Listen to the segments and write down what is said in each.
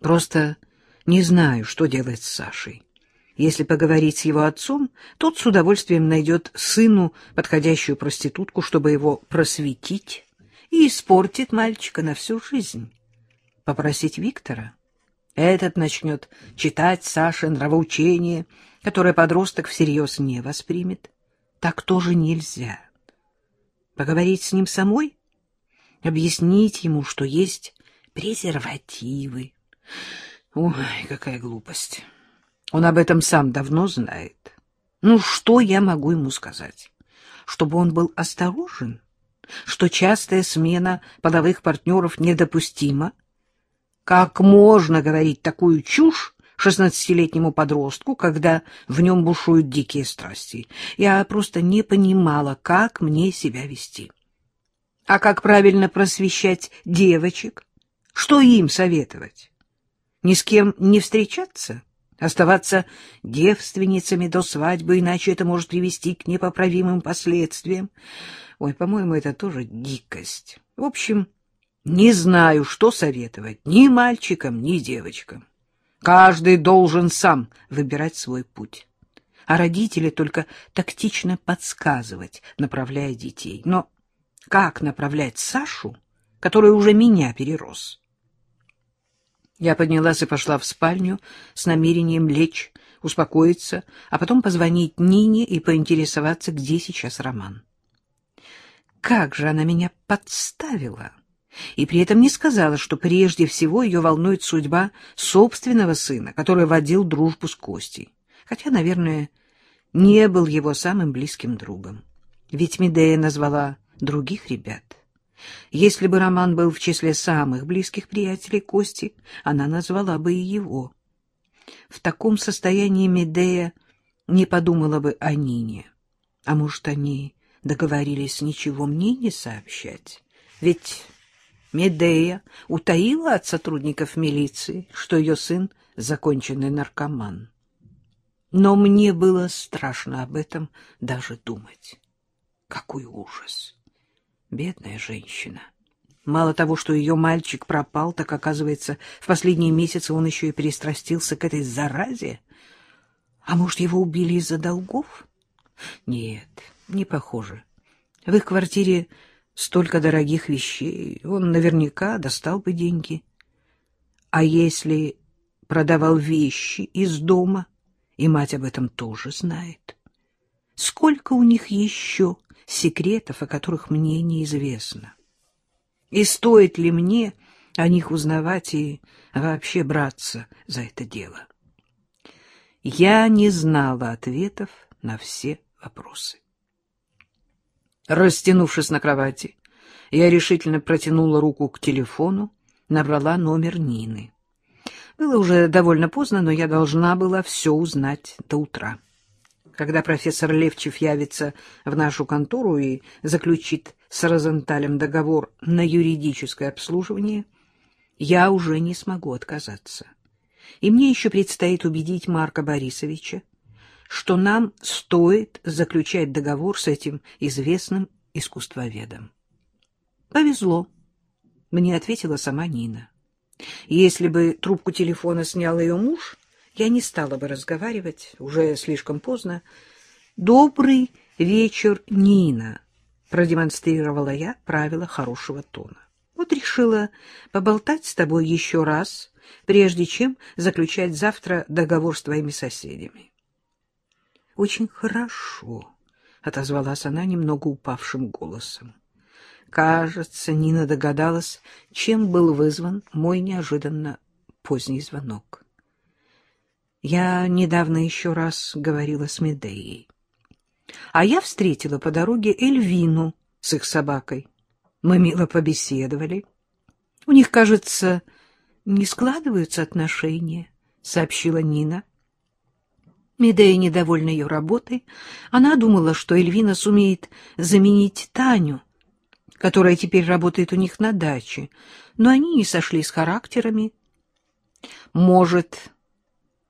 Просто не знаю, что делать с Сашей. Если поговорить с его отцом, тот с удовольствием найдет сыну подходящую проститутку, чтобы его просветить, и испортит мальчика на всю жизнь. Попросить Виктора? Этот начнет читать Саше нравоучение, которое подросток всерьез не воспримет. Так тоже нельзя. Поговорить с ним самой? Объяснить ему, что есть презервативы. Ой, какая глупость. Он об этом сам давно знает. Ну, что я могу ему сказать? Чтобы он был осторожен? Что частая смена половых партнеров недопустима? Как можно говорить такую чушь шестнадцатилетнему подростку, когда в нем бушуют дикие страсти? Я просто не понимала, как мне себя вести. А как правильно просвещать девочек? Что им советовать? Ни с кем не встречаться? Оставаться девственницами до свадьбы, иначе это может привести к непоправимым последствиям. Ой, по-моему, это тоже дикость. В общем, не знаю, что советовать ни мальчикам, ни девочкам. Каждый должен сам выбирать свой путь. А родители только тактично подсказывать, направляя детей. Но как направлять Сашу, который уже меня перерос? Я поднялась и пошла в спальню с намерением лечь, успокоиться, а потом позвонить Нине и поинтересоваться, где сейчас Роман. Как же она меня подставила! И при этом не сказала, что прежде всего ее волнует судьба собственного сына, который водил дружбу с Костей. Хотя, наверное, не был его самым близким другом. Ведь Медея назвала других ребят. Если бы Роман был в числе самых близких приятелей Кости, она назвала бы и его. В таком состоянии Медея не подумала бы о Нине. А может, они договорились ничего мне не сообщать? Ведь Медея утаила от сотрудников милиции, что ее сын — законченный наркоман. Но мне было страшно об этом даже думать. Какой ужас! Бедная женщина. Мало того, что ее мальчик пропал, так, оказывается, в последние месяцы он еще и перестрастился к этой заразе. А может, его убили из-за долгов? Нет, не похоже. В их квартире столько дорогих вещей, он наверняка достал бы деньги. А если продавал вещи из дома, и мать об этом тоже знает? Сколько у них еще секретов, о которых мне неизвестно. И стоит ли мне о них узнавать и вообще браться за это дело? Я не знала ответов на все вопросы. Растянувшись на кровати, я решительно протянула руку к телефону, набрала номер Нины. Было уже довольно поздно, но я должна была все узнать до утра когда профессор Левчев явится в нашу контору и заключит с Розенталем договор на юридическое обслуживание, я уже не смогу отказаться. И мне еще предстоит убедить Марка Борисовича, что нам стоит заключать договор с этим известным искусствоведом. Повезло, мне ответила сама Нина. Если бы трубку телефона снял ее муж, я не стала бы разговаривать, уже слишком поздно. «Добрый вечер, Нина!» — продемонстрировала я правила хорошего тона. «Вот решила поболтать с тобой еще раз, прежде чем заключать завтра договор с твоими соседями». «Очень хорошо», — отозвалась она немного упавшим голосом. Кажется, Нина догадалась, чем был вызван мой неожиданно поздний звонок. Я недавно еще раз говорила с Медеей. А я встретила по дороге Эльвину с их собакой. Мы мило побеседовали. У них, кажется, не складываются отношения, — сообщила Нина. Медея недовольна ее работой. Она думала, что Эльвина сумеет заменить Таню, которая теперь работает у них на даче, но они не сошли с характерами. Может,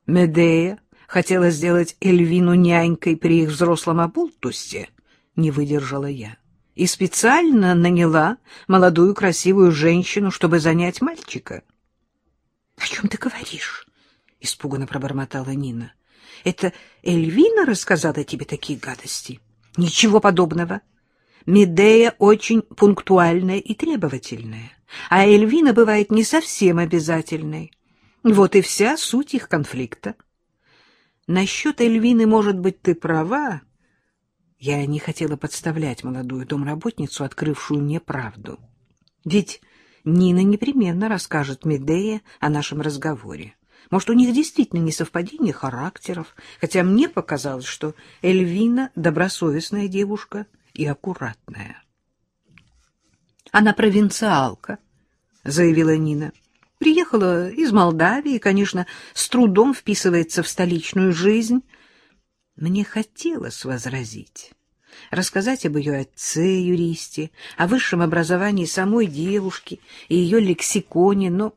Медея хотела сделать Эльвину нянькой при их взрослом обултусте, не выдержала я, и специально наняла молодую красивую женщину, чтобы занять мальчика. — О чем ты говоришь? — испуганно пробормотала Нина. — Это Эльвина рассказала тебе такие гадости? — Ничего подобного. Медея очень пунктуальная и требовательная, а Эльвина бывает не совсем обязательной. Вот и вся суть их конфликта. Насчет Эльвины, может быть, ты права. Я не хотела подставлять молодую домработницу, открывшую мне правду. Ведь Нина непременно расскажет Медее о нашем разговоре. Может, у них действительно не совпадение характеров, хотя мне показалось, что Эльвина добросовестная девушка и аккуратная. Она провинциалка, заявила Нина. Приехала из Молдавии конечно, с трудом вписывается в столичную жизнь. Мне хотелось возразить, рассказать об ее отце-юристе, о высшем образовании самой девушки и ее лексиконе, но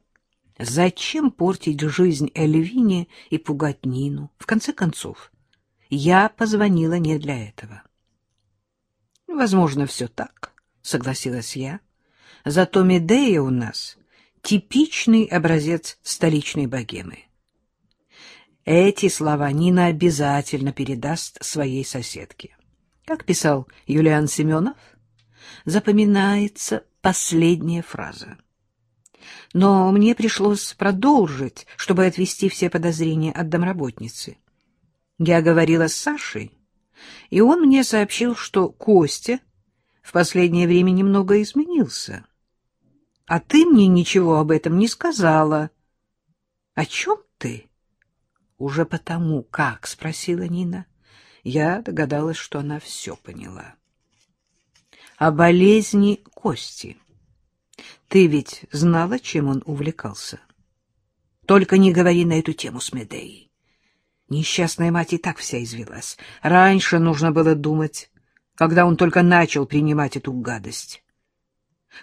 зачем портить жизнь Эльвине и пугать Нину? В конце концов, я позвонила не для этого. Возможно, все так, согласилась я. Зато Медея у нас типичный образец столичной богемы. Эти слова Нина обязательно передаст своей соседке. Как писал Юлиан Семенов, запоминается последняя фраза. Но мне пришлось продолжить, чтобы отвести все подозрения от домработницы. Я говорила с Сашей, и он мне сообщил, что Костя в последнее время немного изменился. А ты мне ничего об этом не сказала. — О чем ты? — Уже потому как, — спросила Нина. Я догадалась, что она все поняла. — О болезни Кости. Ты ведь знала, чем он увлекался? Только не говори на эту тему с Медеей. Несчастная мать и так вся извелась. Раньше нужно было думать, когда он только начал принимать эту гадость.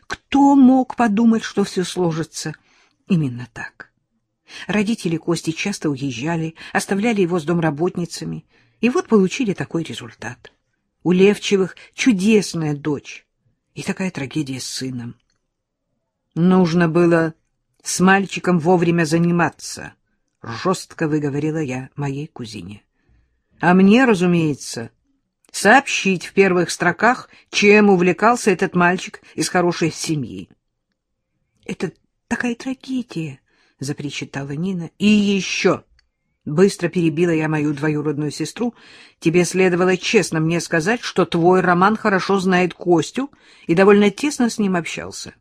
Кто мог подумать, что все сложится именно так? Родители Кости часто уезжали, оставляли его с домработницами, и вот получили такой результат. У Левчевых чудесная дочь, и такая трагедия с сыном. Нужно было с мальчиком вовремя заниматься, — жестко выговорила я моей кузине. А мне, разумеется, сообщить в первых строках, чем увлекался этот мальчик из хорошей семьи. — Это такая трагедия, — запричитала Нина. — И еще... Быстро перебила я мою двоюродную сестру. Тебе следовало честно мне сказать, что твой Роман хорошо знает Костю и довольно тесно с ним общался.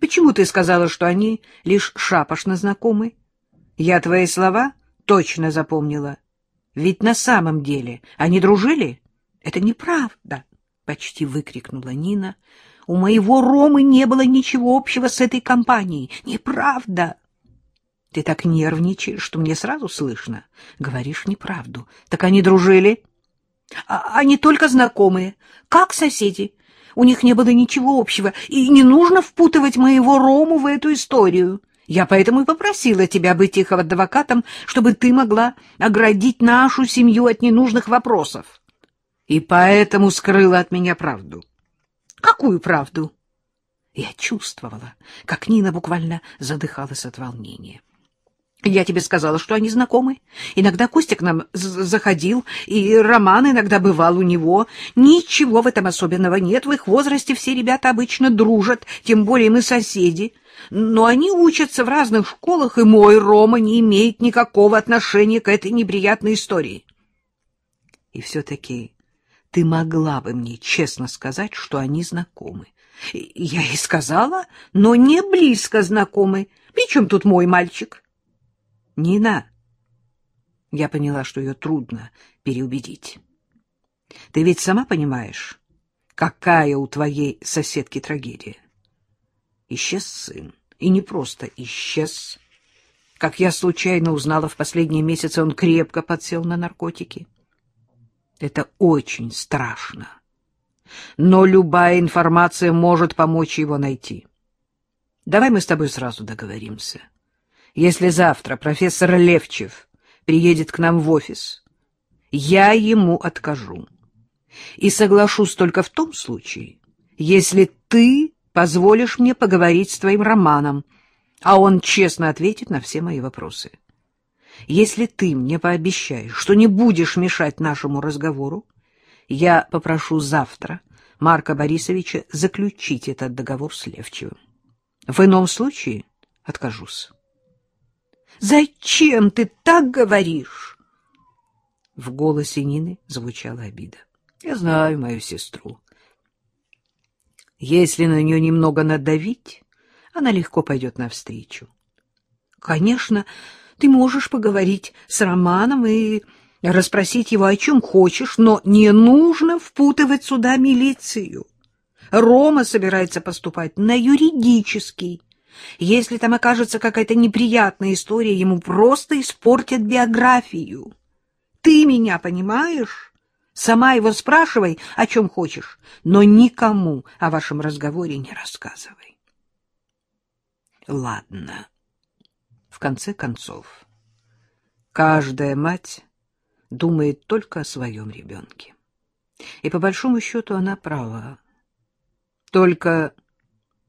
Почему ты сказала, что они лишь шапошно знакомы? Я твои слова точно запомнила. Ведь на самом деле они дружили? Это неправда, — почти выкрикнула Нина. У моего Ромы не было ничего общего с этой компанией. Неправда. Ты так нервничаешь, что мне сразу слышно. Говоришь неправду. Так они дружили? А они только знакомые, как соседи. У них не было ничего общего, и не нужно впутывать моего Рому в эту историю. Я поэтому и попросила тебя быть их адвокатом, чтобы ты могла оградить нашу семью от ненужных вопросов и поэтому скрыла от меня правду. Какую правду? Я чувствовала, как Нина буквально задыхалась от волнения. Я тебе сказала, что они знакомы. Иногда Костя к нам заходил, и Роман иногда бывал у него. Ничего в этом особенного нет. В их возрасте все ребята обычно дружат, тем более мы соседи. Но они учатся в разных школах, и мой Рома не имеет никакого отношения к этой неприятной истории. И все-таки ты могла бы мне честно сказать, что они знакомы. Я и сказала, но не близко знакомы. Причем тут мой мальчик? Нина. Я поняла, что ее трудно переубедить. Ты ведь сама понимаешь, какая у твоей соседки трагедия. Исчез сын. И не просто исчез. Как я случайно узнала, в последние месяцы он крепко подсел на наркотики. Это очень страшно. Но любая информация может помочь его найти. Давай мы с тобой сразу договоримся. Если завтра профессор Левчев приедет к нам в офис, я ему откажу. И соглашусь только в том случае, если ты позволишь мне поговорить с твоим Романом, а он честно ответит на все мои вопросы. Если ты мне пообещаешь, что не будешь мешать нашему разговору, я попрошу завтра Марка Борисовича заключить этот договор с Левчевым. В ином случае откажусь. — Зачем ты так говоришь? В голосе Нины звучала обида. — Я знаю мою сестру. Если на нее немного надавить, она легко пойдет навстречу. Конечно, ты можешь поговорить с Романом и расспросить его о чем хочешь, но не нужно впутывать сюда милицию. Рома собирается поступать на юридический. Если там окажется какая-то неприятная история, ему просто испортят биографию. Ты меня понимаешь? Сама его спрашивай, о чем хочешь, но никому о вашем разговоре не рассказывай. Ладно. Конце концов, каждая мать думает только о своем ребенке. И по большому счету она права. Только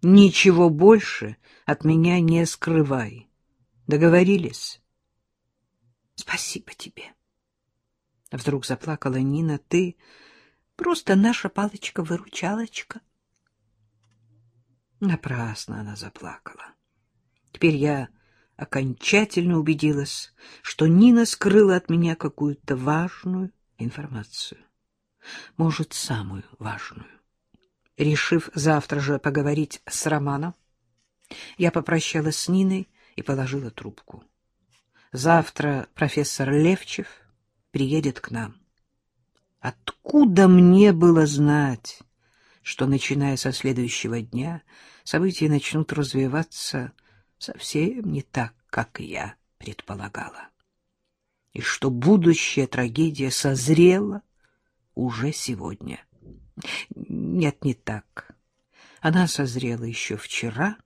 ничего больше от меня не скрывай. Договорились? Спасибо тебе. Вдруг заплакала Нина. Ты просто наша палочка-выручалочка. Напрасно она заплакала. Теперь я окончательно убедилась, что Нина скрыла от меня какую-то важную информацию. Может, самую важную. Решив завтра же поговорить с Романом, я попрощалась с Ниной и положила трубку. Завтра профессор Левчев приедет к нам. Откуда мне было знать, что, начиная со следующего дня, события начнут развиваться совсем не так, как я предполагала, и что будущая трагедия созрела уже сегодня? Нет, не так. Она созрела еще вчера,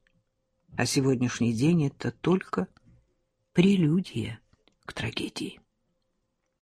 а сегодняшний день — это только прелюдия к трагедии.